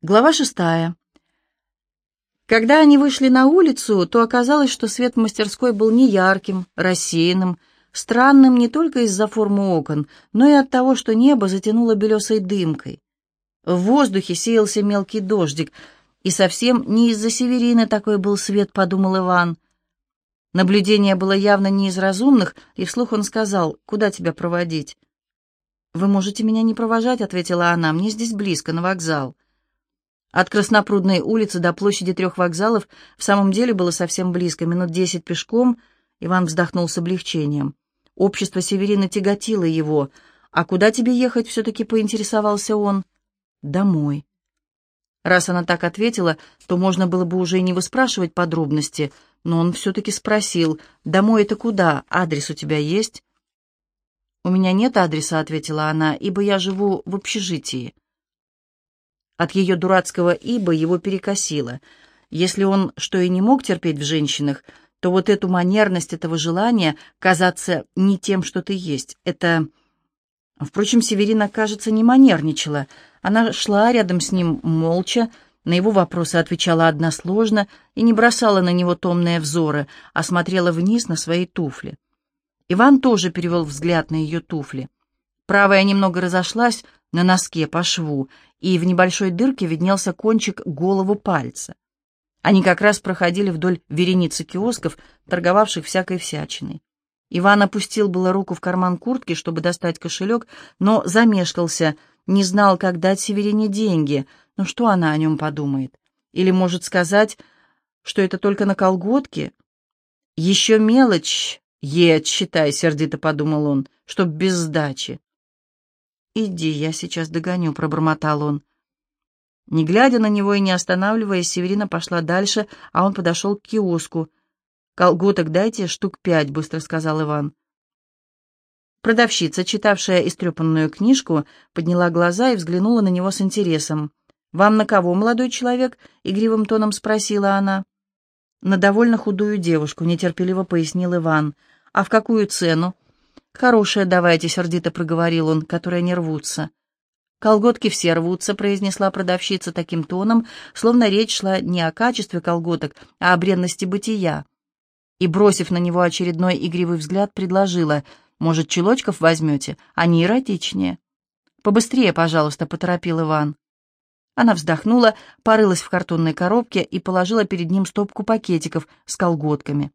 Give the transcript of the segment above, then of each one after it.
Глава шестая. Когда они вышли на улицу, то оказалось, что свет в мастерской был неярким, рассеянным, странным не только из-за формы окон, но и от того, что небо затянуло белесой дымкой. В воздухе сеялся мелкий дождик, и совсем не из-за Северины такой был свет, подумал Иван. Наблюдение было явно не из разумных, и вслух он сказал, «Куда тебя проводить?» «Вы можете меня не провожать», — ответила она, — «мне здесь близко, на вокзал». От Краснопрудной улицы до площади трех вокзалов в самом деле было совсем близко, минут десять пешком. Иван вздохнул с облегчением. Общество Северина тяготило его. «А куда тебе ехать?» — все-таки поинтересовался он. «Домой». Раз она так ответила, то можно было бы уже и не выспрашивать подробности, но он все-таки спросил, «Домой это куда? Адрес у тебя есть?» «У меня нет адреса», — ответила она, — «ибо я живу в общежитии». От ее дурацкого «ибо» его перекосило. Если он что и не мог терпеть в женщинах, то вот эту манерность этого желания казаться не тем, что ты есть, это... Впрочем, Северина, кажется, не манерничала. Она шла рядом с ним молча, на его вопросы отвечала односложно и не бросала на него томные взоры, а смотрела вниз на свои туфли. Иван тоже перевел взгляд на ее туфли. Правая немного разошлась на носке по шву, и в небольшой дырке виднелся кончик голову пальца. Они как раз проходили вдоль вереницы киосков, торговавших всякой всячиной. Иван опустил было руку в карман куртки, чтобы достать кошелек, но замешкался, не знал, как дать Северине деньги. Ну что она о нем подумает? Или может сказать, что это только на колготке? Еще мелочь, ед, считай, сердито подумал он, чтоб без сдачи. «Иди, я сейчас догоню», — пробормотал он. Не глядя на него и не останавливаясь, Северина пошла дальше, а он подошел к киоску. «Колготок дайте штук пять», — быстро сказал Иван. Продавщица, читавшая истрепанную книжку, подняла глаза и взглянула на него с интересом. «Вам на кого, молодой человек?» — игривым тоном спросила она. «На довольно худую девушку», — нетерпеливо пояснил Иван. «А в какую цену?» «Хорошие давайте», — сердито проговорил он, — «которые не рвутся». «Колготки все рвутся», — произнесла продавщица таким тоном, словно речь шла не о качестве колготок, а о бренности бытия. И, бросив на него очередной игривый взгляд, предложила, «Может, чулочков возьмете? Они эротичнее». «Побыстрее, пожалуйста», — поторопил Иван. Она вздохнула, порылась в картонной коробке и положила перед ним стопку пакетиков с колготками.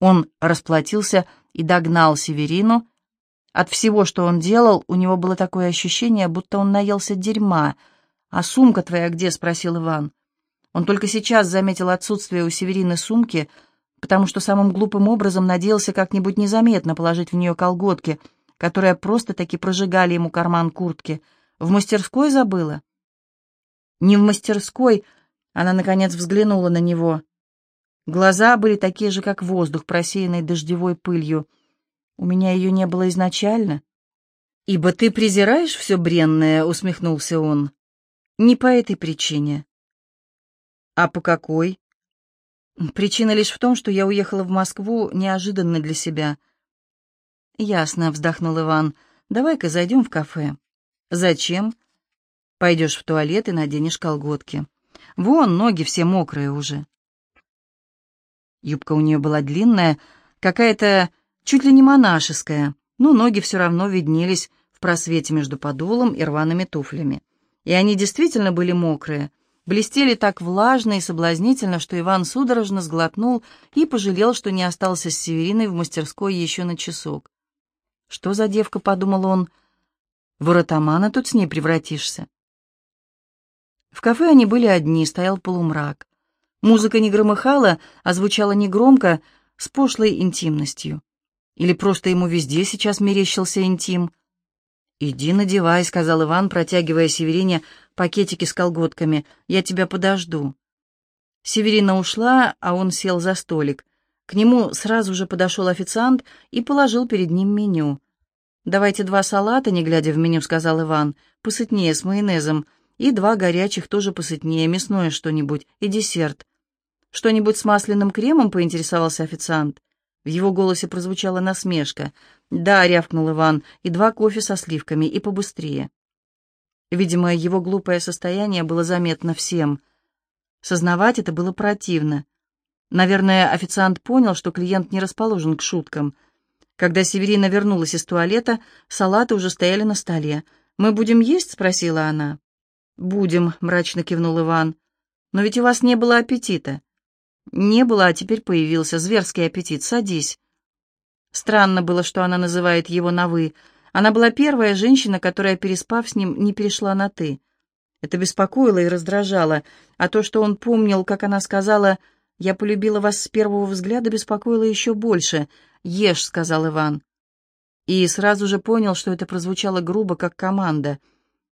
Он расплатился и догнал Северину, от всего, что он делал, у него было такое ощущение, будто он наелся дерьма. «А сумка твоя где?» — спросил Иван. Он только сейчас заметил отсутствие у Северины сумки, потому что самым глупым образом надеялся как-нибудь незаметно положить в нее колготки, которые просто-таки прожигали ему карман куртки. В мастерской забыла? Не в мастерской, она, наконец, взглянула на него. Глаза были такие же, как воздух, просеянный дождевой пылью — у меня ее не было изначально. «Ибо ты презираешь все бренное», — усмехнулся он. «Не по этой причине». «А по какой?» «Причина лишь в том, что я уехала в Москву неожиданно для себя». «Ясно», — вздохнул Иван. «Давай-ка зайдем в кафе». «Зачем?» «Пойдешь в туалет и наденешь колготки. Вон, ноги все мокрые уже». Юбка у нее была длинная, какая-то чуть ли не монашеская, но ноги все равно виднелись в просвете между подолом и рваными туфлями. И они действительно были мокрые, блестели так влажно и соблазнительно, что Иван судорожно сглотнул и пожалел, что не остался с Севериной в мастерской еще на часок. «Что за девка?» — подумал он. «В ротамана тут с ней превратишься». В кафе они были одни, стоял полумрак. Музыка не громыхала, а звучала негромко, с пошлой интимностью. Или просто ему везде сейчас мерещился интим? «Иди надевай», — сказал Иван, протягивая Северине пакетики с колготками. «Я тебя подожду». Северина ушла, а он сел за столик. К нему сразу же подошел официант и положил перед ним меню. «Давайте два салата, не глядя в меню», — сказал Иван, — «посытнее, с майонезом, и два горячих, тоже посытнее, мясное что-нибудь, и десерт». «Что-нибудь с масляным кремом?» — поинтересовался официант. В его голосе прозвучала насмешка. «Да», — рявкнул Иван, — «и два кофе со сливками, и побыстрее». Видимо, его глупое состояние было заметно всем. Сознавать это было противно. Наверное, официант понял, что клиент не расположен к шуткам. Когда Северина вернулась из туалета, салаты уже стояли на столе. «Мы будем есть?» — спросила она. «Будем», — мрачно кивнул Иван. «Но ведь у вас не было аппетита». «Не было, а теперь появился зверский аппетит. Садись». Странно было, что она называет его на «вы». Она была первая женщина, которая, переспав с ним, не перешла на «ты». Это беспокоило и раздражало, а то, что он помнил, как она сказала «я полюбила вас с первого взгляда», беспокоило еще больше. «Ешь», — сказал Иван. И сразу же понял, что это прозвучало грубо, как команда.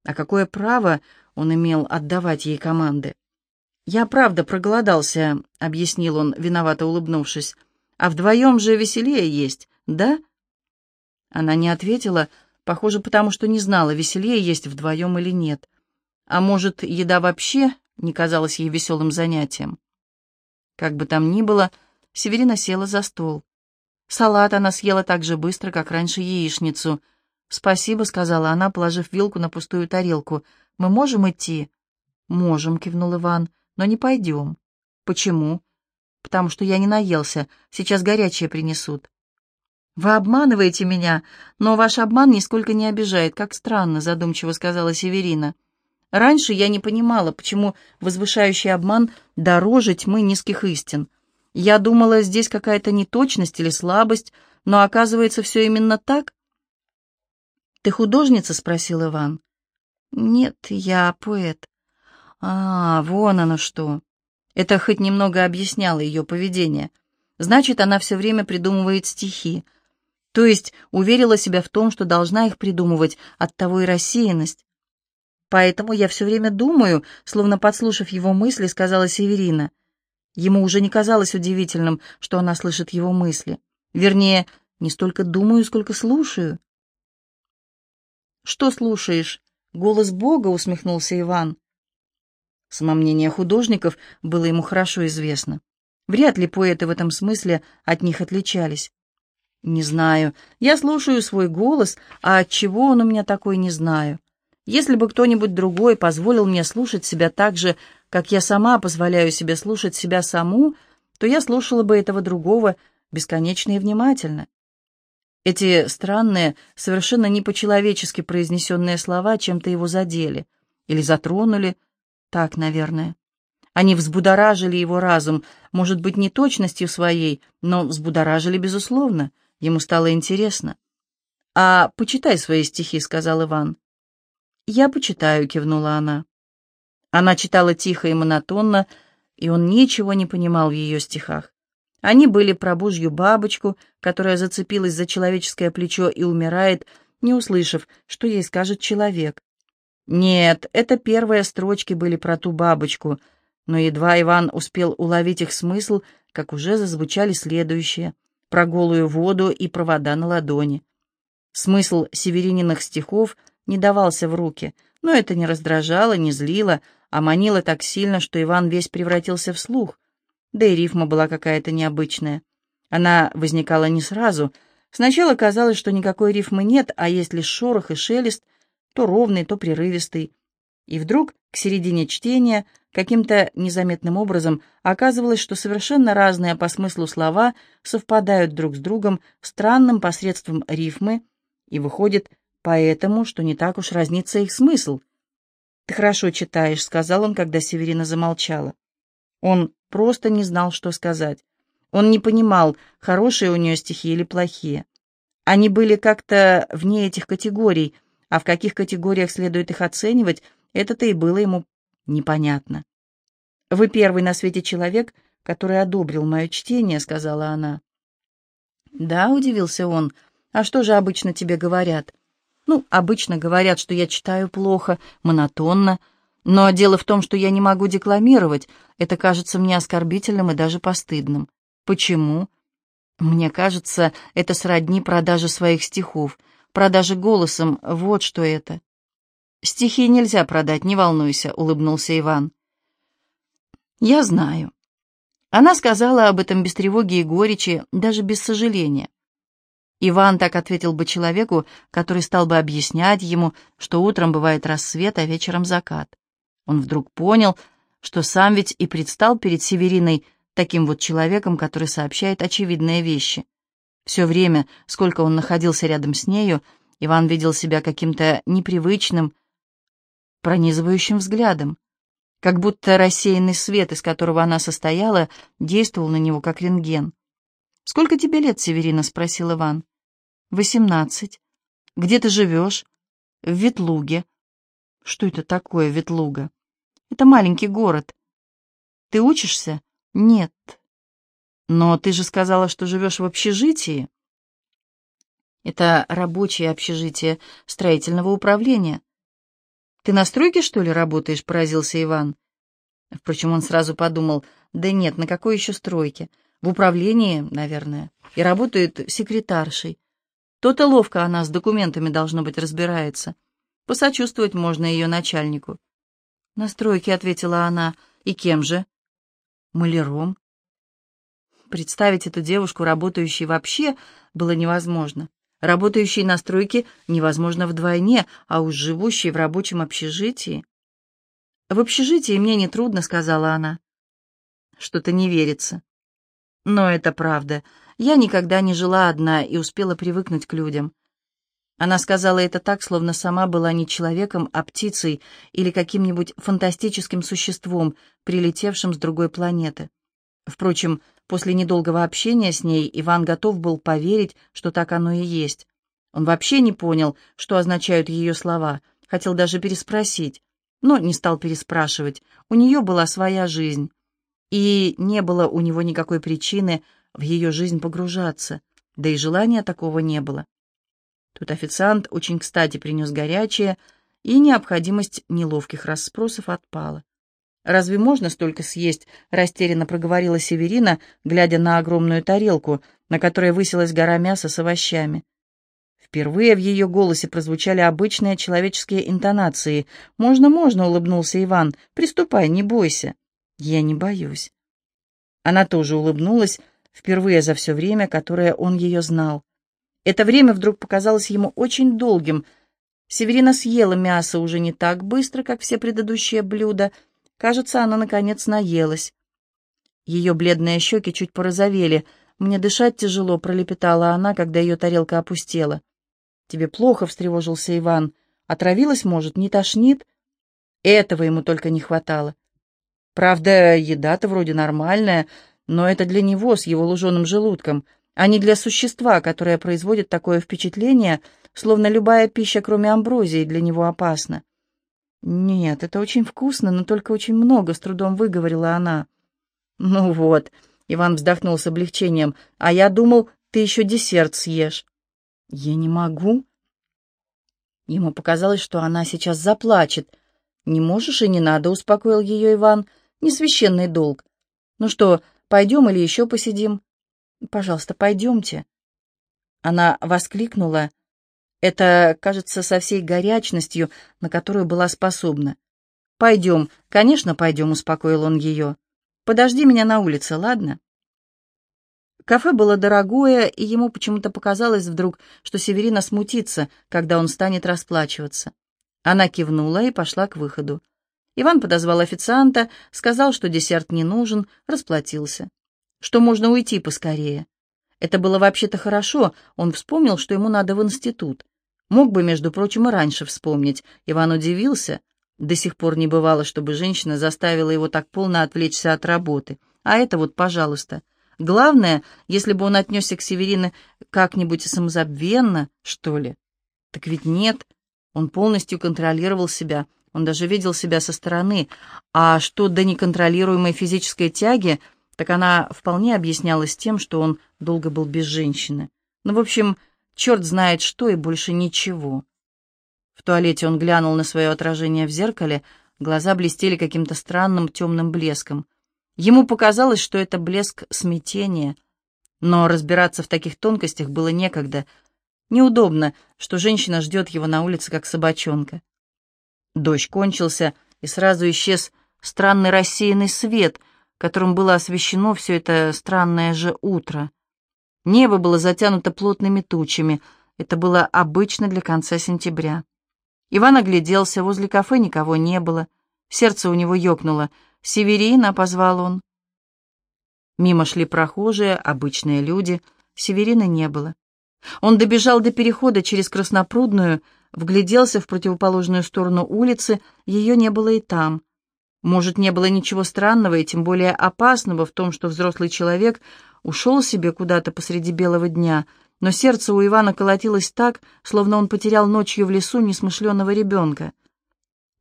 А какое право он имел отдавать ей команды? «Я правда проголодался», — объяснил он, виновато улыбнувшись. «А вдвоем же веселее есть, да?» Она не ответила, похоже, потому что не знала, веселее есть вдвоем или нет. А может, еда вообще не казалась ей веселым занятием? Как бы там ни было, Северина села за стол. Салат она съела так же быстро, как раньше яичницу. «Спасибо», — сказала она, положив вилку на пустую тарелку. «Мы можем идти?» «Можем», — кивнул Иван, — «но не пойдем». «Почему?» «Потому что я не наелся. Сейчас горячее принесут». «Вы обманываете меня, но ваш обман нисколько не обижает. Как странно», — задумчиво сказала Северина. «Раньше я не понимала, почему возвышающий обман дороже тьмы низких истин. Я думала, здесь какая-то неточность или слабость, но оказывается, все именно так». «Ты художница?» — спросил Иван. «Нет, я поэт». «А, вон оно что». Это хоть немного объясняло ее поведение. Значит, она все время придумывает стихи. То есть уверила себя в том, что должна их придумывать, оттого и рассеянность. Поэтому я все время думаю, словно подслушав его мысли, сказала Северина. Ему уже не казалось удивительным, что она слышит его мысли. Вернее, не столько думаю, сколько слушаю. «Что слушаешь?» «Голос Бога», — усмехнулся Иван. Самомнение художников было ему хорошо известно. Вряд ли поэты в этом смысле от них отличались. Не знаю. Я слушаю свой голос, а от чего он у меня такой, не знаю. Если бы кто-нибудь другой позволил мне слушать себя так же, как я сама позволяю себе слушать себя саму, то я слушала бы этого другого бесконечно и внимательно. Эти странные, совершенно не по-человечески произнесенные слова чем-то его задели или затронули, так, наверное. Они взбудоражили его разум, может быть, не точностью своей, но взбудоражили, безусловно. Ему стало интересно. «А почитай свои стихи», — сказал Иван. «Я почитаю», — кивнула она. Она читала тихо и монотонно, и он ничего не понимал в ее стихах. Они были про божью бабочку, которая зацепилась за человеческое плечо и умирает, не услышав, что ей скажет человек. Нет, это первые строчки были про ту бабочку, но едва Иван успел уловить их смысл, как уже зазвучали следующие — про голую воду и провода на ладони. Смысл северининых стихов не давался в руки, но это не раздражало, не злило, а манило так сильно, что Иван весь превратился в слух. Да и рифма была какая-то необычная. Она возникала не сразу. Сначала казалось, что никакой рифмы нет, а есть лишь шорох и шелест, то ровный, то прерывистый. И вдруг, к середине чтения, каким-то незаметным образом оказывалось, что совершенно разные по смыслу слова совпадают друг с другом странным посредством рифмы, и выходит поэтому, что не так уж разнится их смысл. «Ты хорошо читаешь», — сказал он, когда Северина замолчала. Он просто не знал, что сказать. Он не понимал, хорошие у нее стихи или плохие. Они были как-то вне этих категорий, а в каких категориях следует их оценивать — это-то и было ему непонятно. «Вы первый на свете человек, который одобрил мое чтение», — сказала она. «Да», — удивился он, — «а что же обычно тебе говорят?» «Ну, обычно говорят, что я читаю плохо, монотонно, но дело в том, что я не могу декламировать, это кажется мне оскорбительным и даже постыдным. Почему?» «Мне кажется, это сродни продаже своих стихов, продаже голосом, вот что это». «Стихи нельзя продать, не волнуйся», — улыбнулся Иван. «Я знаю». Она сказала об этом без тревоги и горечи, даже без сожаления. Иван так ответил бы человеку, который стал бы объяснять ему, что утром бывает рассвет, а вечером закат. Он вдруг понял, что сам ведь и предстал перед Севериной таким вот человеком, который сообщает очевидные вещи. Все время, сколько он находился рядом с нею, Иван видел себя каким-то непривычным, пронизывающим взглядом, как будто рассеянный свет, из которого она состояла, действовал на него как рентген. «Сколько тебе лет, Северина?» — спросил Иван. «Восемнадцать. Где ты живешь?» «В Ветлуге». «Что это такое, Ветлуга?» «Это маленький город». «Ты учишься?» «Нет». «Но ты же сказала, что живешь в общежитии?» «Это рабочее общежитие строительного управления». «Ты на стройке, что ли, работаешь?» — поразился Иван. Впрочем, он сразу подумал, да нет, на какой еще стройке? В управлении, наверное, и работает секретаршей. То-то ловко она с документами, должно быть, разбирается. Посочувствовать можно ее начальнику. «На стройке», — ответила она. «И кем же?» «Маляром». Представить эту девушку, работающей вообще, было невозможно. Работающей на стройке невозможно вдвойне, а уж живущей в рабочем общежитии. «В общежитии мне нетрудно», — сказала она. «Что-то не верится». Но это правда. Я никогда не жила одна и успела привыкнуть к людям. Она сказала это так, словно сама была не человеком, а птицей или каким-нибудь фантастическим существом, прилетевшим с другой планеты. Впрочем, после недолгого общения с ней Иван готов был поверить, что так оно и есть. Он вообще не понял, что означают ее слова, хотел даже переспросить, но не стал переспрашивать. У нее была своя жизнь и не было у него никакой причины в ее жизнь погружаться, да и желания такого не было. Тут официант очень кстати принес горячее, и необходимость неловких расспросов отпала. «Разве можно столько съесть?» — растерянно проговорила Северина, глядя на огромную тарелку, на которой высилась гора мяса с овощами. Впервые в ее голосе прозвучали обычные человеческие интонации. «Можно, можно», — улыбнулся Иван. «Приступай, не бойся». Я не боюсь. Она тоже улыбнулась, впервые за все время, которое он ее знал. Это время вдруг показалось ему очень долгим. Северина съела мясо уже не так быстро, как все предыдущие блюда. Кажется, она, наконец, наелась. Ее бледные щеки чуть порозовели. «Мне дышать тяжело», — пролепетала она, когда ее тарелка опустела. «Тебе плохо», — встревожился Иван. «Отравилась, может, не тошнит?» Этого ему только не хватало. Правда, еда-то вроде нормальная, но это для него с его луженым желудком, а не для существа, которое производит такое впечатление, словно любая пища, кроме амброзии, для него опасна. «Нет, это очень вкусно, но только очень много», — с трудом выговорила она. «Ну вот», — Иван вздохнул с облегчением, «а я думал, ты еще десерт съешь». «Я не могу». Ему показалось, что она сейчас заплачет. «Не можешь и не надо», — успокоил ее Иван, — не священный долг. Ну что, пойдем или еще посидим? Пожалуйста, пойдемте. Она воскликнула. Это, кажется, со всей горячностью, на которую была способна. «Пойдем, конечно, пойдем», — успокоил он ее. «Подожди меня на улице, ладно?» Кафе было дорогое, и ему почему-то показалось вдруг, что Северина смутится, когда он станет расплачиваться. Она кивнула и пошла к выходу. Иван подозвал официанта, сказал, что десерт не нужен, расплатился. Что можно уйти поскорее. Это было вообще-то хорошо, он вспомнил, что ему надо в институт. Мог бы, между прочим, и раньше вспомнить. Иван удивился. До сих пор не бывало, чтобы женщина заставила его так полно отвлечься от работы. А это вот, пожалуйста. Главное, если бы он отнесся к Северине как-нибудь самозабвенно, что ли. Так ведь нет, он полностью контролировал себя, он даже видел себя со стороны, а что до неконтролируемой физической тяги, так она вполне объяснялась тем, что он долго был без женщины. Ну, в общем, черт знает что и больше ничего. В туалете он глянул на свое отражение в зеркале, глаза блестели каким-то странным темным блеском. Ему показалось, что это блеск смятения, но разбираться в таких тонкостях было некогда. Неудобно, что женщина ждет его на улице, как собачонка. Дождь кончился, и сразу исчез странный рассеянный свет, которым было освещено все это странное же утро. Небо было затянуто плотными тучами. Это было обычно для конца сентября. Иван огляделся, возле кафе никого не было. Сердце у него ёкнуло. «Северина!» — позвал он. Мимо шли прохожие, обычные люди. Северина не было. Он добежал до перехода через Краснопрудную, вгляделся в противоположную сторону улицы, ее не было и там. Может, не было ничего странного и тем более опасного в том, что взрослый человек ушел себе куда-то посреди белого дня, но сердце у Ивана колотилось так, словно он потерял ночью в лесу несмышленного ребенка.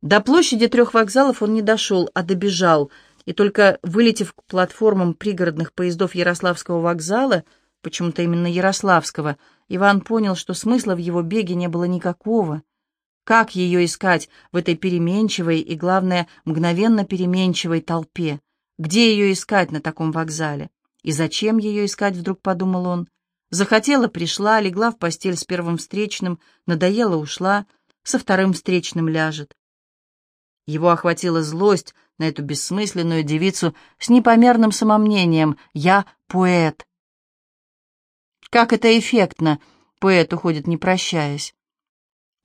До площади трех вокзалов он не дошел, а добежал, и только вылетев к платформам пригородных поездов Ярославского вокзала, почему-то именно Ярославского, Иван понял, что смысла в его беге не было никакого. Как ее искать в этой переменчивой и, главное, мгновенно переменчивой толпе? Где ее искать на таком вокзале? И зачем ее искать, вдруг подумал он. Захотела, пришла, легла в постель с первым встречным, надоела, ушла, со вторым встречным ляжет. Его охватила злость на эту бессмысленную девицу с непомерным самомнением «я поэт». Как это эффектно, поэт уходит не прощаясь.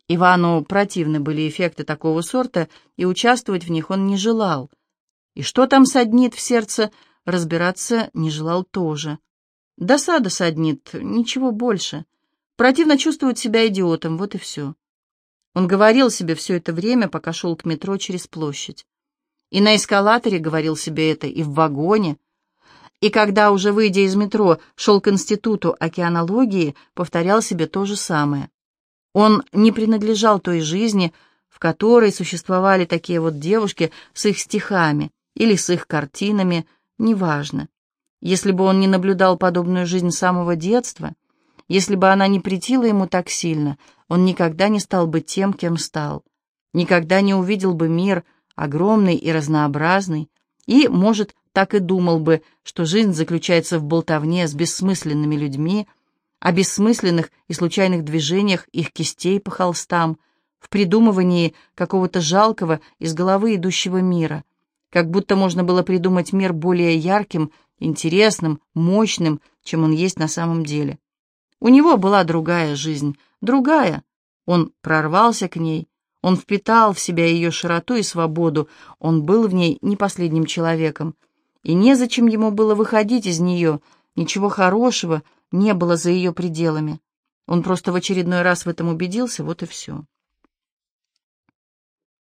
Ивану противны были эффекты такого сорта, и участвовать в них он не желал. И что там саднит в сердце, разбираться не желал тоже. Досада саднит, ничего больше. Противно чувствовать себя идиотом, вот и все. Он говорил себе все это время, пока шел к метро через площадь. И на эскалаторе говорил себе это, и в вагоне. И когда, уже выйдя из метро, шел к институту океанологии, повторял себе то же самое. Он не принадлежал той жизни, в которой существовали такие вот девушки с их стихами или с их картинами, неважно. Если бы он не наблюдал подобную жизнь с самого детства, если бы она не претила ему так сильно, он никогда не стал бы тем, кем стал, никогда не увидел бы мир огромный и разнообразный, и, может, так и думал бы, что жизнь заключается в болтовне с бессмысленными людьми, о бессмысленных и случайных движениях их кистей по холстам, в придумывании какого-то жалкого из головы идущего мира, как будто можно было придумать мир более ярким, интересным, мощным, чем он есть на самом деле. У него была другая жизнь, другая. Он прорвался к ней, он впитал в себя ее широту и свободу, он был в ней не последним человеком. И незачем ему было выходить из нее, ничего хорошего, не было за ее пределами. Он просто в очередной раз в этом убедился, вот и все.